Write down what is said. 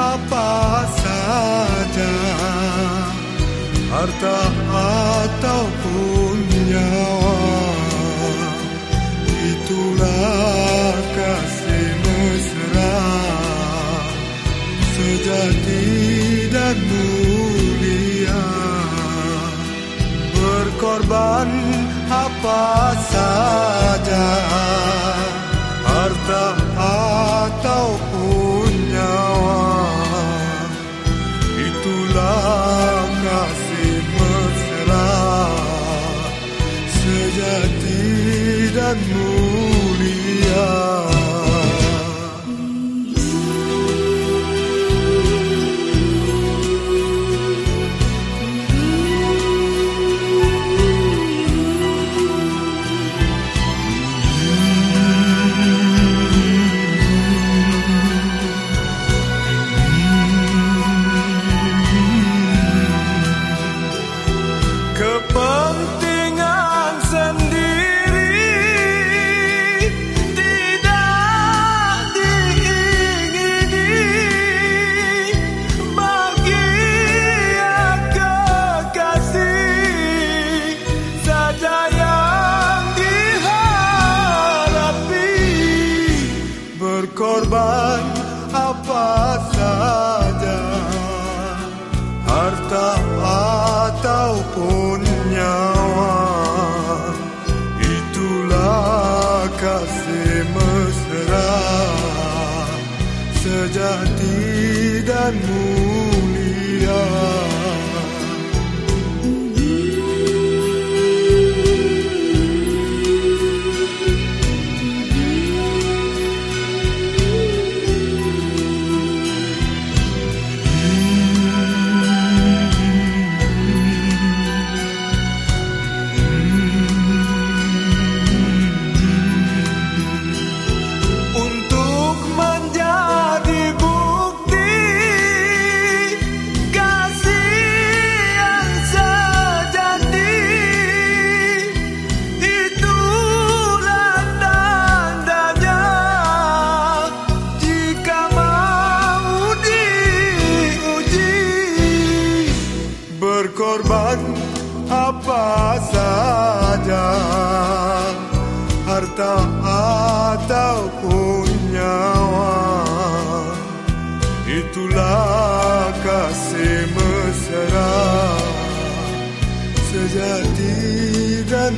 apa saja harta ataupun nyawa itulah kasih mesra. Sejati dan mulia. Berkorban apa saja dan mulia harta ataupun nyawa. Itulah kasih mesra sejati dan mulia berkorban apa saja harta ataupun nyawa. Itulah kasih mesra sejati dan